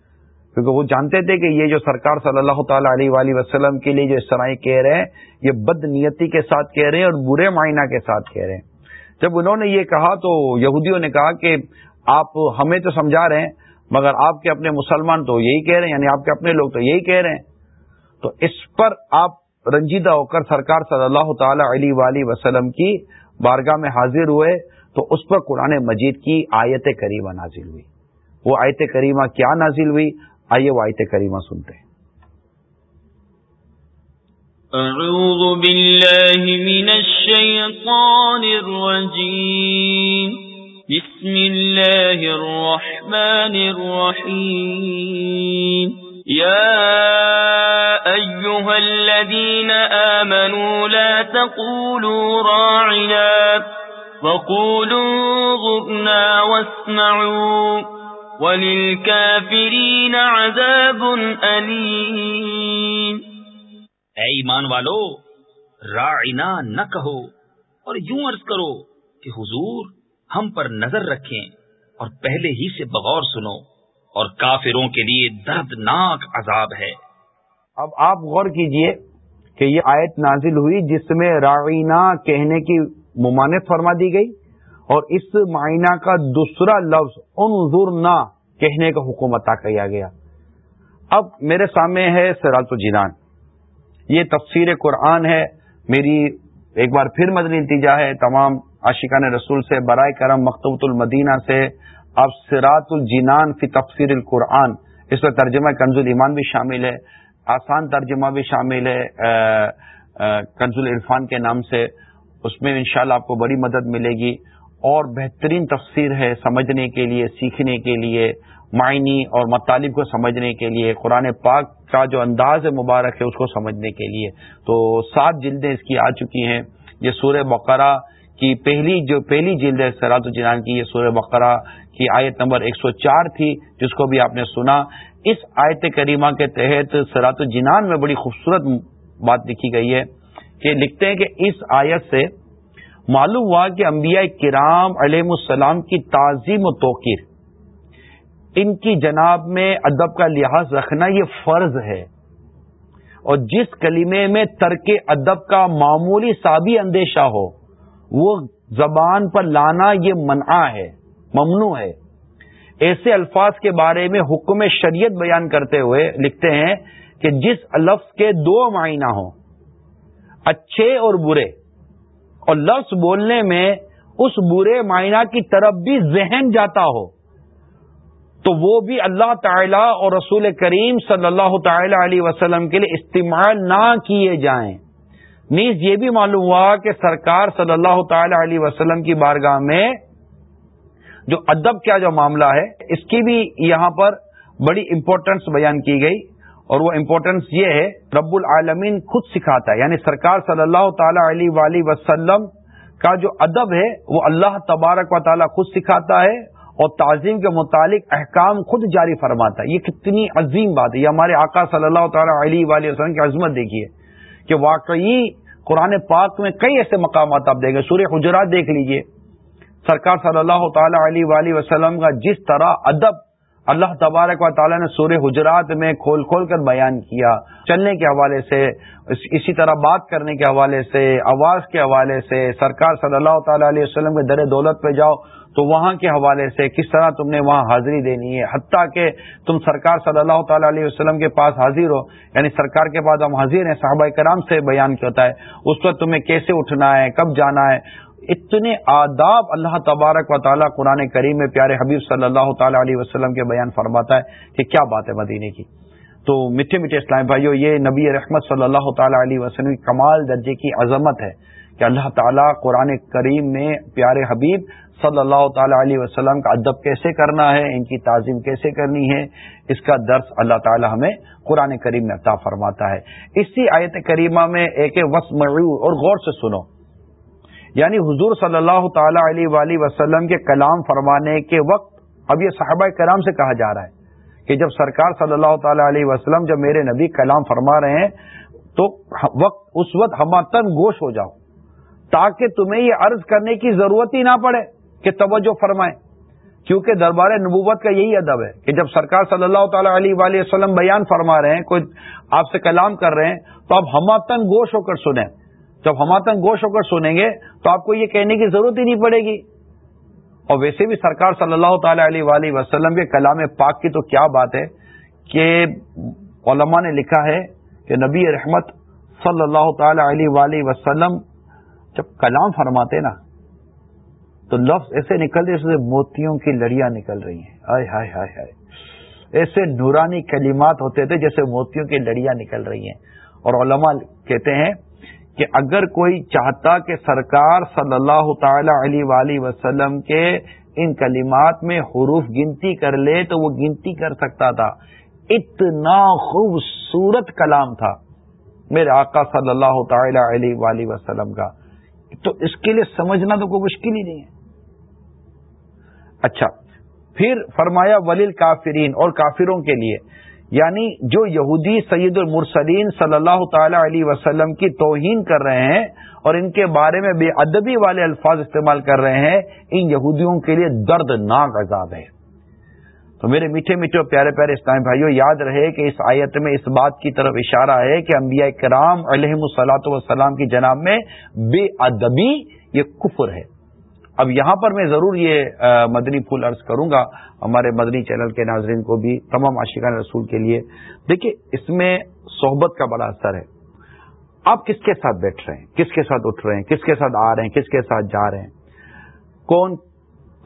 کیونکہ وہ جانتے تھے کہ یہ جو سرکار صلی اللہ تعالی علیہ وآلہ وسلم کے لیے جو اس طرح کہہ رہے ہیں، یہ بد نیتی کے ساتھ کہہ رہے ہیں اور برے معائنہ کے ساتھ کہہ رہے ہیں۔ جب انہوں نے یہ کہا تو یہودیوں نے کہا کہ آپ ہمیں تو سمجھا رہے ہیں، مگر آپ کے اپنے مسلمان تو یہی کہہ رہے ہیں یعنی آپ کے اپنے لوگ تو یہی کہہ رہے ہیں۔ تو اس پر آپ رنجیدہ ہو کر سرکار صلی اللہ تعالی علیہ وآلہ وسلم کی بارگاہ میں حاضر ہوئے تو اس پر قرآن مجید کی آیت کریمہ نازل ہوئی۔ وہ آیت کریمہ کیا نازل ہوئی؟ آئیے وہ آیت کریمہ سنتے ہیں۔ اعوذ باللہ من الشیطان الرجیم۔ بسم اللہ الرحمن الرحیم۔ یا ایوہا الذین آمنوا لا تقولوا راعنا وقولوا انظرنا واسمعوا۔ وَلِلْكَافِرِينَ عَذَابٌ أَلِيمٌ. اے ایمان والو راعنا نہ کہو اور یوں عرض کرو کہ حضور ہم پر نظر رکھیں اور پہلے ہی سے بغور سنو اور کافروں کے لیے دردناک عذاب ہے۔ اب آپ غور کیجیے کہ یہ آیت نازل ہوئی جس میں راعینا کہنے کی ممانت فرما دی گئی۔ اور اس معائنہ کا دوسرا لفظ انظرنا کہنے کا حکم عطا کیا گیا۔ اب میرے سامنے ہے سرات جینان یہ تفسیر قرآن ہے۔ میری ایک بار پھر مدنی التجا ہے۔ تمام عاشقان رسول سے، برائے کرم مکتوبۃ المدینہ سے اب سرات الجینان فی تفسیر القرآن۔ اس میں ترجمہ کنز ایمان بھی شامل ہے۔ آسان ترجمہ بھی شامل ہے۔ کنز عرفان کے نام سے۔ اس میں انشاءاللہ آپ کو بڑی مدد ملے گی۔ اور بہترین تفسیر ہے سمجھنے کے لیے، سیکھنے کے لیے، معنی اور مطالب کو سمجھنے کے لیے، قرآن پاک کا جو انداز مبارک ہے اس کو سمجھنے کے لیے۔ تو سات جلدیں اس کی آ چکی ہیں۔ یہ سورہ بقرہ کی پہلی، جو پہلی جلد ہے سرات الجنان کی، یہ سورہ بقرہ کی آیت نمبر 104 تھی، جس کو بھی آپ نے سنا۔ اس آیت کریمہ کے تحت سرات الجنان میں بڑی خوبصورت بات لکھی گئی ہے کہ لکھتے ہیں کہ اس آیت سے معلوم ہوا کہ انبیاء کرام علیہ السلام کی تعظیم و توقیر، ان کی جناب میں ادب کا لحاظ رکھنا یہ فرض ہے۔ اور جس کلیمے میں ترک ادب کا معمولی سابی اندیشہ ہو، وہ زبان پر لانا یہ منع ہے، ممنوع ہے۔ ایسے الفاظ کے بارے میں حکم شریعت بیان کرتے ہوئے لکھتے ہیں کہ جس لفظ کے دو معنی ہوں، اچھے اور برے اور لفظ بولنے میں اس برے معنی کی طرف بھی ذہن جاتا ہو، تو وہ بھی اللہ تعالی اور رسول کریم صلی اللہ تعالی علیہ وسلم کے لیے استعمال نہ کیے جائیں۔ نیز یہ بھی معلوم ہوا کہ سرکار صلی اللہ تعالی علیہ وسلم کی بارگاہ میں جو ادب کیا جو معاملہ ہے، اس کی بھی یہاں پر بڑی امپورٹنس بیان کی گئی۔ اور وہ امپورٹنس یہ ہے، رب العالمین خود سکھاتا ہے. یعنی سرکار صلی اللہ تعالی علیہ وسلم کا جو ادب ہے، وہ اللہ تبارک و تعالی خود سکھاتا ہے اور تعظیم کے متعلق احکام خود جاری فرماتا ہے. یہ کتنی عظیم بات ہے. یہ ہمارے آقا صلی اللہ تعالیٰ علیہ وآلہ وسلم کی عظمت دیکھیے کہ واقعی قرآن پاک میں کئی ایسے مقامات آپ دیکھیں. سورہ حجرات دیکھ لیجیے. سرکار صلی اللہ تعالی علیہ وآلہ وسلم کا جس طرح ادب اللہ تبارک و تعالیٰ نے سورہ حجرات میں کھول کھول کر بیان کیا، چلنے کے حوالے سے اسی طرح بات کرنے کے حوالے سے، آواز کے حوالے سے، سرکار صلی اللہ تعالی علیہ وسلم کے در دولت پہ جاؤ تو وہاں کے حوالے سے کس طرح تم نے وہاں حاضری دینی ہے۔ حتیٰ کہ تم سرکار صلی اللہ تعالی علیہ وسلم کے پاس حاضر ہو یعنی سرکار کے پاس ہم حاضر ہیں، صحابہ کرام سے بیان کیا ہوتا ہے، اس وقت تمہیں کیسے اٹھنا ہے، کب جانا ہے اتنے آداب اللہ تبارک و تعالیٰ قرآن کریم میں پیارے حبیب صلی اللہ تعالی علیہ وسلم کے بیان فرماتا ہے کہ کیا بات ہے مدینے کی۔ تو میٹھے میٹھے اسلام بھائیو، یہ نبی رحمت صلی اللہ تعالی علیہ وسلم کی کمال درجے کی عظمت ہے کہ اللہ تعالیٰ قرآن کریم میں پیارے حبیب صلی اللہ تعالی علیہ وسلم کا ادب کیسے کرنا ہے، ان کی تعظیم کیسے کرنی ہے، اس کا درس اللہ تعالی ہمیں قرآن کریم میں عطا فرماتا ہے۔ اسی آیت کریمہ میں ایک وسم اور غور سے سنو۔ یعنی حضور صلی اللہ تعالی علیہ وآلہ وسلم کے کلام فرمانے کے وقت اب یہ صحابہ کرام سے کہا جا رہا ہے کہ جب سرکار صلی اللہ تعالی علیہ وسلم جب میرے نبی کلام فرما رہے ہیں تو وقت اس وقت ہماتن گوش ہو جاؤ تاکہ تمہیں یہ عرض کرنے کی ضرورت ہی نہ پڑے کہ توجہ فرمائیں کیونکہ دربار نبوت کا یہی ادب ہے کہ جب سرکار صلی اللہ تعالی علیہ وآلہ وسلم بیان فرما رہے ہیں، کوئی آپ سے کلام کر رہے ہیں، تو آپ ہماتن گوش ہو کر سنیں۔ جب ہماتن گوش ہو کر سنیں گے تو آپ کو یہ کہنے کی ضرورت ہی نہیں پڑے گی۔ اور ویسے بھی سرکار صلی اللہ تعالی علیہ وآلہ وسلم کے کلام پاک کی تو کیا بات ہے کہ علماء نے لکھا ہے کہ نبی رحمت صلی اللہ تعالی علیہ وآلہ وسلم جب کلام فرماتے نا، تو لفظ ایسے نکل رہے موتیوں کی لڑیاں نکل رہی ہیں۔ ہائے ہائے ہائے ہائے ایسے نورانی کلمات ہوتے تھے جیسے موتیوں کی لڑیاں نکل رہی ہیں۔ اور علماء کہتے ہیں کہ اگر کوئی چاہتا کہ سرکار صلی اللہ تعالی علیہ وآلہ وسلم کے ان کلمات میں حروف گنتی کر لے تو وہ گنتی کر سکتا تھا۔ اتنا خوبصورت کلام تھا میرے آقا صلی اللہ تعالی علیہ وآلہ وسلم کا۔ تو اس کے لیے سمجھنا تو کوئی مشکل ہی نہیں ہے۔ اچھا پھر فرمایا ولیل کافرین اور کافروں کے لیے۔ یعنی جو یہودی سید المرسلین صلی اللہ تعالی علیہ وسلم کی توہین کر رہے ہیں اور ان کے بارے میں بے ادبی والے الفاظ استعمال کر رہے ہیں، ان یہودیوں کے لیے دردناک عذاب ہے۔ تو میرے میٹھے میٹھے پیارے پیارے اسلامی بھائیوں یاد رہے کہ اس آیت میں اس بات کی طرف اشارہ ہے کہ انبیاء کرام علیہ السلاۃ والسلام کی جناب میں بے ادبی یہ کفر ہے۔ اب یہاں پر میں ضرور یہ مدنی پھول عرض کروں گا، ہمارے مدنی چینل کے ناظرین کو بھی، تمام عاشقان رسول کے لیے۔ دیکھیے، اس میں صحبت کا بڑا اثر ہے۔ آپ کس کے ساتھ بیٹھ رہے ہیں؟ کس کے ساتھ اٹھ رہے ہیں؟ کس کے ساتھ آ رہے ہیں؟ کس کے ساتھ جا رہے ہیں؟ کون؟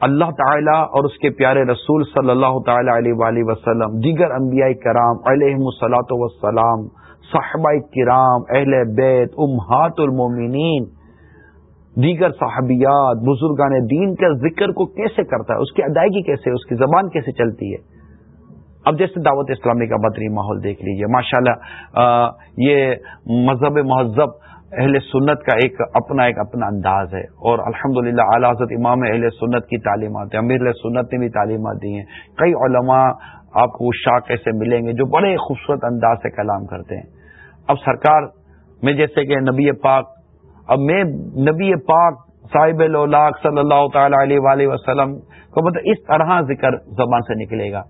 اللہ تعالی اور اس کے پیارے رسول صلی اللہ تعالی علیہ وآلہ وسلم، دیگر انبیاء کرام علیہ السلاۃ وسلام صحابہ کرام، اہل بیت، امہات المومنین۔ دیگر صحابیات، بزرگان دین کا ذکر کو کیسے کرتا ہے؟ اس کی ادائیگی کیسے اس کی زبان کیسے چلتی ہے؟ اب جیسے دعوت اسلامی کا بدری ماحول دیکھ لیجیے ماشاء اللہ یہ مذہب مہذب اہل سنت کا ایک اپنا ایک اپنا انداز ہے۔ اور الحمد للہ اعلی حضرت امام اہل سنت کی تعلیمات ہیں۔ امیر سنت نے بھی تعلیمات دی ہیں۔ کئی علماء آپ کو شاہ کیسے ملیں گے جو بڑے خوبصورت انداز سے کلام کرتے ہیں۔ اب سرکار میں جیسے کہ نبی پاک اب میں نبی پاک صاحب اللہ صلی اللہ تعالی علیہ وآلہ وسلم کو مطلب اس طرح ذکر زبان سے نکلے گا۔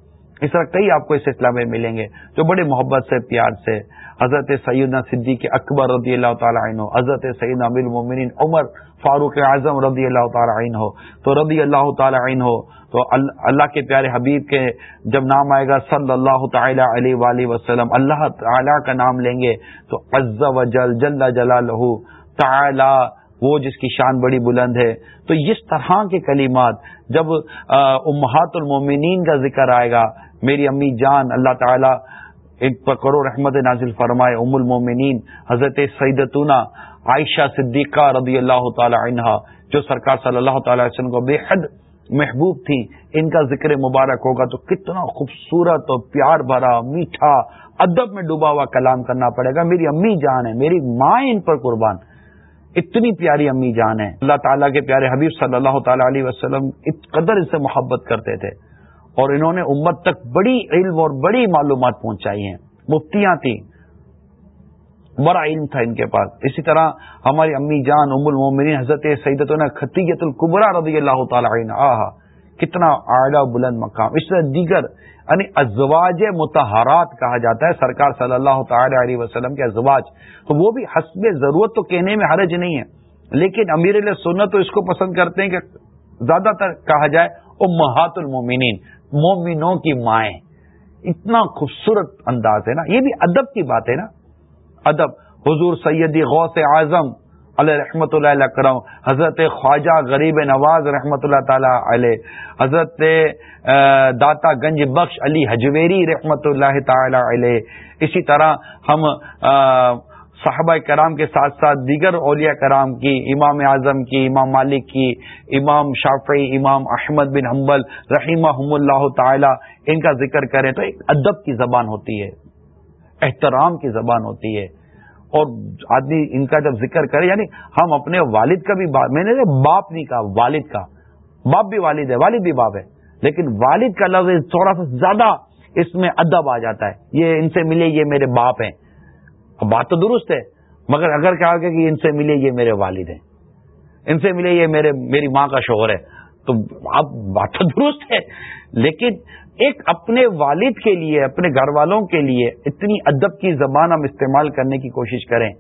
اس طرح کئی آپ کو اس اسلام میں ملیں گے جو بڑے محبت سے، پیار سے، حضرت سیدنا صدیق اکبر رضی اللہ تعالیٰ عنہ، حضرت سیدنا امیر المومنین عمر فاروق اعظم رضی اللہ تعالیٰ عنہ ہو تو رضی اللہ تعالیٰ عنہ ہو تو اللہ کے پیارے حبیب کے جب نام آئے گا صلی اللہ تعالیٰ علیہ وآلہ وسلم، اللہ تعالیٰ کا نام لیں گے، تو عز و جل جل جلال تعالی، وہ جس کی شان بڑی بلند ہے۔ تو اس طرح کے کلمات جب امہات المومنین کا ذکر آئے گا، میری امی جان اللہ تعالیٰ ایک پکڑو رحمت نازل فرمائے، ام المومنین، حضرت سیدتنا عائشہ صدیقہ رضی اللہ تعالی عنہ جو سرکار صلی اللہ تعالی وسلم کو بے حد محبوب تھی، ان کا ذکر مبارک ہوگا۔ تو کتنا خوبصورت اور پیار بھرا، میٹھا، ادب میں ڈوبا ہوا کلام کرنا پڑے گا۔ میری امی جان ہے، میری ماں ان پر قربان۔ اتنی پیاری امی جان ہے اللہ تعالیٰ کے پیارے حبیب صلی اللہ تعالی علیہ وسلم قدر ان سے محبت کرتے تھے۔ اور انہوں نے امت تک بڑی علم اور بڑی معلومات پہنچائی ہیں۔ مفتیاں تھیں۔ بڑا علم تھا ان کے پاس۔ اسی طرح ہماری امی جان ام المومنین حضرت سیدت خطیت القبرا رضی اللہ تعالی عنہ آہا کتنا اعلیٰ بلند مقام۔ اس طرح دیگر یعنی ازواج متحرات کہا جاتا ہے، سرکار صلی اللہ تعالی علیہ وسلم کے ازواج۔ تو وہ بھی حسب ضرورت تو کہنے میں حرج نہیں ہے، لیکن امیر علیہ سنت تو اس کو پسند کرتے ہیں کہ زیادہ تر کہا جائے امہات المومنین، مومنوں کی مائیں۔ اتنا خوبصورت انداز ہے نا، یہ بھی ادب کی بات ہے نا۔ ادب، حضور سیدی غوث اعظم علیہ رحمۃ اللہ علیہ کرم، حضرت خواجہ غریب نواز رحمۃ اللہ تعالی علیہ، حضرت داتا گنج بخش علی حجویری رحمۃ اللہ تعالی علیہ۔ اسی طرح ہم صحابہ کرام کے ساتھ ساتھ دیگر اولیاء کرام کی، امام اعظم کی، امام مالک کی، امام شافعی، امام احمد بن حنبل رحیمہ اللہ تعالی، ان کا ذکر کریں تو ایک ادب کی زبان ہوتی ہے، احترام کی زبان ہوتی ہے۔ اور آدمی ان کا جب ذکر کرے یعنی ہم اپنے والد کا بھی میں نے باپ نہیں کہا، والد کا۔ باپ بھی والد ہے، والد بھی باپ ہے۔ لیکن والد کا لفظ تھوڑا سا زیادہ اس میں ادب آ جاتا ہے۔ یہ ان سے ملے، یہ میرے باپ ہیں۔ بات تو درست ہے، مگر اگر کہا کہ ان سے ملے، یہ میرے والد ہیں۔ ان سے ملے، یہ میرے، میری ماں کا شوہر ہے۔ تو اب بات تو (laughs) درست ہے، لیکن ایک اپنے والد کے لیے، اپنے گھر والوں کے لیے اتنی ادب کی زبان ہم استعمال کرنے کی کوشش کریں،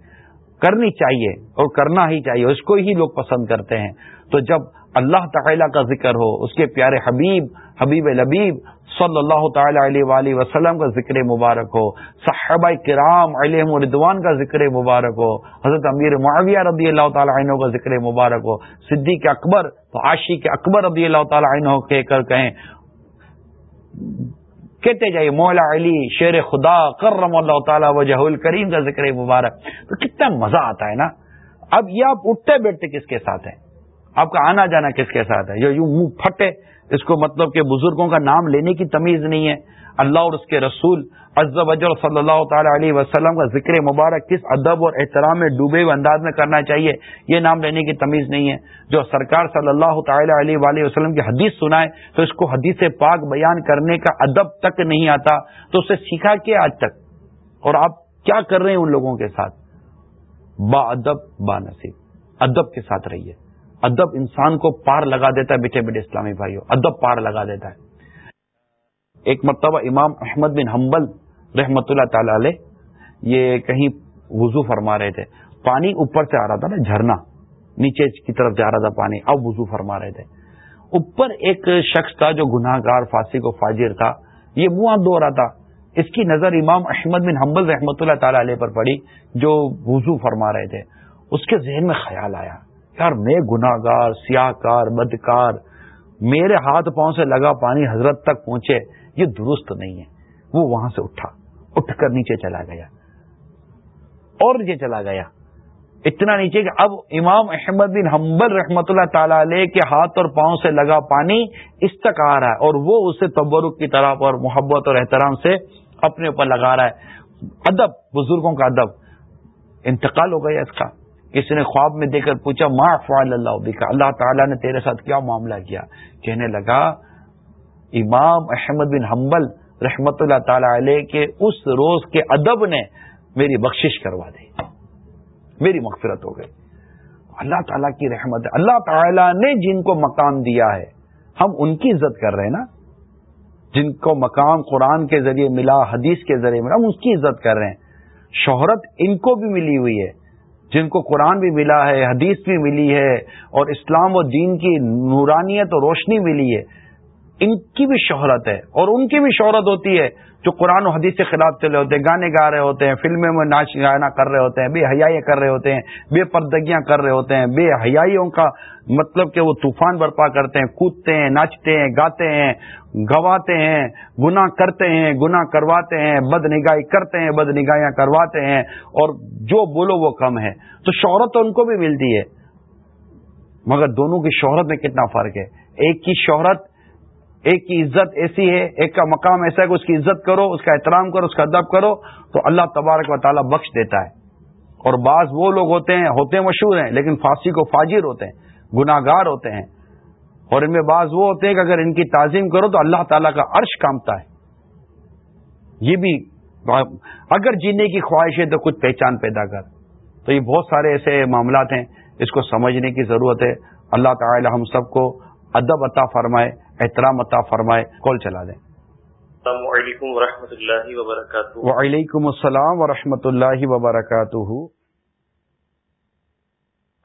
کرنی چاہیے اور کرنا ہی چاہیے، اس کو ہی لوگ پسند کرتے ہیں۔ تو جب اللہ تعالیٰ کا ذکر ہو، اس کے پیارے حبیب حبیب لبیب صلی اللہ تعالی علیہ وآلہ وسلم کا ذکر مبارک ہو، صحابہ کرام علیہ مردوان کا ذکر مبارک ہو، حضرت امیر معاویہ رضی اللہ تعالیٰ عنہ کا ذکر مبارک ہو، صدیق اکبر، تو عاشق کے اکبر رضی اللہ تعالیٰ عنہ کہہ کر کہیں کہتے جائیے مولا علی شیر خدا کرم اللہ تعالیٰ وجہ الکریم کا ذکر مبارک۔ تو کتنا مزہ آتا ہے نا۔ اب یہ آپ اٹھتے بیٹھتے کس کے ساتھ ہیں؟ آپ کا آنا جانا کس کے ساتھ ہے؟ جو یوں منہ پھٹے، اس کو مطلب کہ بزرگوں کا نام لینے کی تمیز نہیں ہے۔ اللہ اور اس کے رسول عز وجل صلی اللہ تعالی علیہ وسلم کا ذکر مبارک کس ادب اور احترام میں ڈوبے ہوئے انداز میں کرنا چاہیے، یہ نام لینے کی تمیز نہیں ہے۔ جو سرکار صلی اللہ تعالی علیہ وآلہ وسلم کی حدیث سنائے تو اس کو حدیث پاک بیان کرنے کا ادب تک نہیں آتا، تو اسے سیکھا کیا آج تک؟ اور آپ کیا کر رہے ہیں ان لوگوں کے ساتھ؟ با ادب، با نصیب۔ ادب کے ساتھ رہیے۔ ادب انسان کو پار لگا دیتا ہے، بیٹھے بیٹھے اسلامی بھائیوں ادب پار لگا دیتا ہے۔ ایک مرتبہ امام احمد بن حنبل رحمت اللہ تعالی علیہ یہ کہیں وضو فرما رہے تھے۔ پانی اوپر سے آ رہا تھا نا، جھرنا، نیچے کی طرف جا رہا تھا پانی۔ اب وضو فرما رہے تھے۔ اوپر ایک شخص تھا جو گناہ گار فاسی کو فاجر تھا۔ یہ منہ دھو رہا تھا۔ اس کی نظر امام احمد بن حنبل رحمت اللہ تعالی علیہ پر پڑی، جو وضو فرما رہے تھے۔ اس کے ذہن میں خیال آیا، یار میں گناہ گار سیاہ کار بدکار، میرے ہاتھ پاؤں سے لگا پانی حضرت تک پہنچے۔ یہ درست نہیں ہے۔ وہ وہاں سے اٹھا، اٹھ کر نیچے چلا گیا۔ اور نیچے چلا گیا۔ اتنا نیچے کہ اب امام احمد بن حنبل رحمت اللہ تعالی علیہ کے ہاتھ اور پاؤں سے لگا پانی اس تک آ رہا ہے اور وہ اسے تبرک کی طرف اور محبت اور احترام سے اپنے اوپر لگا رہا ہے۔ ادب، بزرگوں کا ادب۔ انتقال ہو گیا اس کا۔ کسی نے خواب میں دیکھ کر پوچھا، ما فعل اللہ کا اللہ تعالیٰ نے تیرے ساتھ کیا معاملہ کیا؟ کہنے لگا امام احمد بن حنبل رحمت اللہ تعالی علیہ کے اس روز کے ادب نے میری بخشش کروا دی۔ میری مغفرت ہو گئی۔ اللہ تعالیٰ کی رحمت ہے۔ اللہ تعالیٰ نے جن کو مقام دیا ہے، ہم ان کی عزت کر رہے ہیں نا۔ جن کو مقام قرآن کے ذریعے ملا، حدیث کے ذریعے ملا، ہم اس کی عزت کر رہے ہیں۔ شہرت ان کو بھی ملی ہوئی ہے۔ جن کو قرآن بھی ملا ہے، حدیث بھی ملی ہے اور اسلام و دین کی نورانیت اور روشنی ملی ہے۔ ان کی بھی شہرت ہے اور ان کی بھی شہرت ہوتی ہے جو قرآن و حدیث کے خلاف چلے ہوتے ہیں، گانے گا رہے ہوتے ہیں، فلمیں میں ناچ گانا کر رہے ہوتے ہیں، بے حیائی کر رہے ہوتے ہیں، بے پردگیاں کر رہے ہوتے ہیں، بے حیائیوں کا مطلب کہ وہ طوفان برپا کرتے ہیں، کودتے ہیں، ناچتے ہیں، گاتے ہیں، گواتے ہیں گنا کرتے ہیں گنا کرواتے ہیں بد نگاہی کرتے ہیں بد نگاہیاں کرواتے ہیں، اور جو بولو وہ کم ہے۔ تو شہرت تو ان کو بھی ملتی ہے، مگر دونوں کی شہرت میں کتنا فرق ہے؟ ایک کی شہرت ایک کی عزت ایسی ہے، ایک کا مقام ایسا ہے کہ اس کی عزت کرو، اس کا احترام کرو، اس کا ادب کرو، تو اللہ تبارک و تعالیٰ بخش دیتا ہے۔ اور بعض وہ لوگ ہوتے ہیں، ہوتے مشہور ہیں، لیکن فارسی کو فاجر ہوتے ہیں گناگار ہوتے ہیں۔ اور ان میں بعض وہ ہوتے ہیں کہ اگر ان کی تعظیم کرو تو اللہ تعالیٰ کا عرش کامتا ہے۔ یہ بھی اگر جینے کی خواہش ہے تو کچھ پہچان پیدا کر۔ تو یہ بہت سارے ایسے معاملات ہیں، اس کو سمجھنے کی ضرورت ہے۔ اللہ تعالی ہم سب کو ادب عطا فرمائے۔ احترام عطا فرمائے کال چلا دیں۔ السلام علیکم ورحمۃ اللہ وبرکاتہ۔ وعلیکم السلام ورحمۃ اللہ وبرکاتہ۔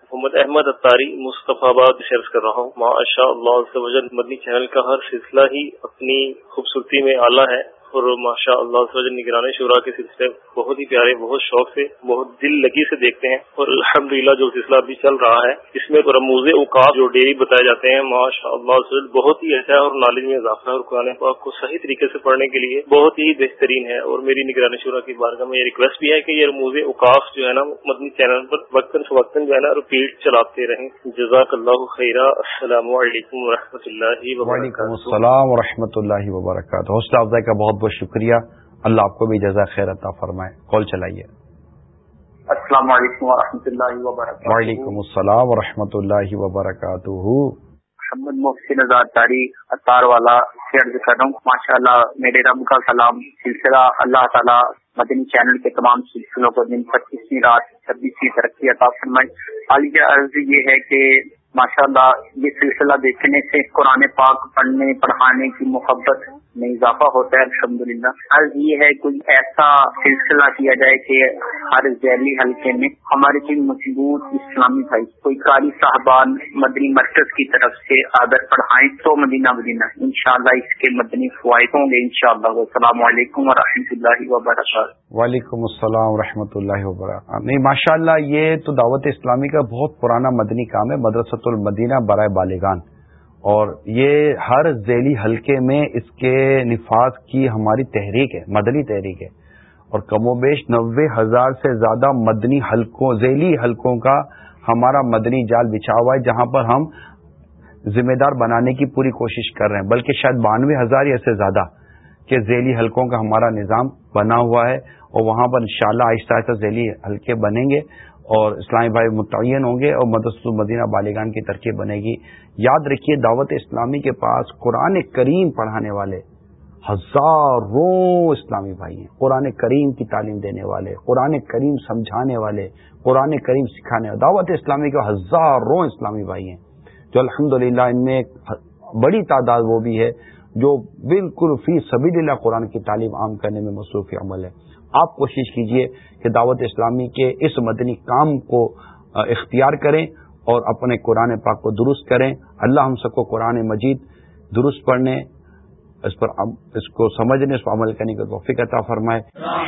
محمد احمد اتاری مصطفیٰ آباد شرف کر رہا ہوں۔ ماشاء اللہ مدنی چینل کا ہر سلسلہ ہی اپنی خوبصورتی میں اعلیٰ ہے۔ اور ماشاء اللہ نگران شعرا کے سلسلے بہت ہی پیارے، بہت شوق سے، بہت دل لگی سے دیکھتے ہیں اور الحمد جو سلسلہ ابھی چل رہا ہے، اس میں رموز اوقات جو ڈیری بتائے جاتے ہیں ماشاء اللہ بہت ہی اچھا ہے اور نالج میں اضافہ ہے اور قرآن پاک کو صحیح طریقے سے پڑھنے کے لیے بہت ہی بہترین ہے اور میری نگران شعرا کی بارگاہ میں یہ ریکویسٹ بھی ہے کہ یہ رموز اوقاف جو ہے نا، مدنی چینل پر وقتاً فوقتاً جو ہے نا رپیٹ چلاتے رہیں۔ جزاک اللہ خیرہ السلام علیکم و رحمۃ اللہ وعلیکم السلام و رحمۃ اللہ وبرکاتہ۔ حوصلہ افزائی کا بہت بہت شکریہ۔ اللہ آپ کو بھی جزا خیر عطا فرمائے۔ کال چلائیے۔ السلام علیکم و اللہ وبرکاتہ۔ وعلیکم السلام و اللہ وبرکاتہ۔ محمد محسن تاری اطار والا سے عرض کر رہا ہوں ماشاء اللہ میرے رب کا سلام سلسلہ اللہ تعالیٰ مدنی چینل کے تمام سلسلوں کو دن پچیسویں رات چھبیسویں ترقی عطا فرمائے۔ حال عرض یہ ہے کہ ماشاء اللہ یہ سلسلہ دیکھنے سے قرآن پاک پڑھنے پڑھانے کی محبت میں اضافہ ہوتا ہے الحمد للہ عرض یہ ہے، کوئی ایسا سلسلہ کیا جائے کہ ہر ذیلی حلقے میں ہمارے کوئی مضبوط اسلامی بھائی، کوئی قاری صاحبان مدنی مرکز کی طرف سے آدر پڑھائیں تو مدینہ مدینہ۔ انشاءاللہ اس کے مدنی فوائد ہوں گے، انشاءاللہ۔ السلام علیکم و اللہ وبرکاتہ۔ وعلیکم السلام و اللہ وبرکاتہ۔ نہیں ماشاء اللہ یہ تو دعوت اسلامی کا بہت پرانا مدنی کام ہے مدرسہ المدینہ برائے بالغان۔ اور یہ ہر ذیلی حلقے میں اس کے نفاذ کی ہماری تحریک ہے، مدنی تحریک ہے۔ اور کم و بیش نوے ہزار سے زیادہ مدنی حلقوں، ذیلی حلقوں کا ہمارا مدنی جال بچھا ہوا ہے، جہاں پر ہم ذمہ دار بنانے کی پوری کوشش کر رہے ہیں۔ بلکہ شاید بانوے ہزار یا سے زیادہ کے ذیلی حلقوں کا ہمارا نظام بنا ہوا ہے اور وہاں پر انشاءاللہ آہستہ آہستہ ذیلی حلقے بنیں گے۔ اور اسلامی بھائی متعین ہوں گے اور مدرس المدینہ بالغان کی ترکیب بنے گی۔ یاد رکھیے دعوت اسلامی کے پاس قرآن کریم پڑھانے والے ہزاروں اسلامی بھائی ہیں۔ قرآن کریم کی تعلیم دینے والے، قرآن کریم سمجھانے والے، قرآن کریم سکھانے والے۔ دعوت اسلامی کے ہزاروں اسلامی بھائی ہیں۔ جو الحمد ان میں بڑی تعداد وہ بھی ہے جو بالکل فی سبھی اللہ قرآن کی تعلیم عام کرنے میں مصروفی عمل ہے۔ آپ کوشش کیجیے کہ دعوت اسلامی کے اس مدنی کام کو اختیار کریں اور اپنے قرآن پاک کو درست کریں۔ اللہ ہم سب کو قرآن مجید درست پڑھنے، اس پر اس کو سمجھنے، اس پر عمل کرنے کا توفیق عطا فرمائے۔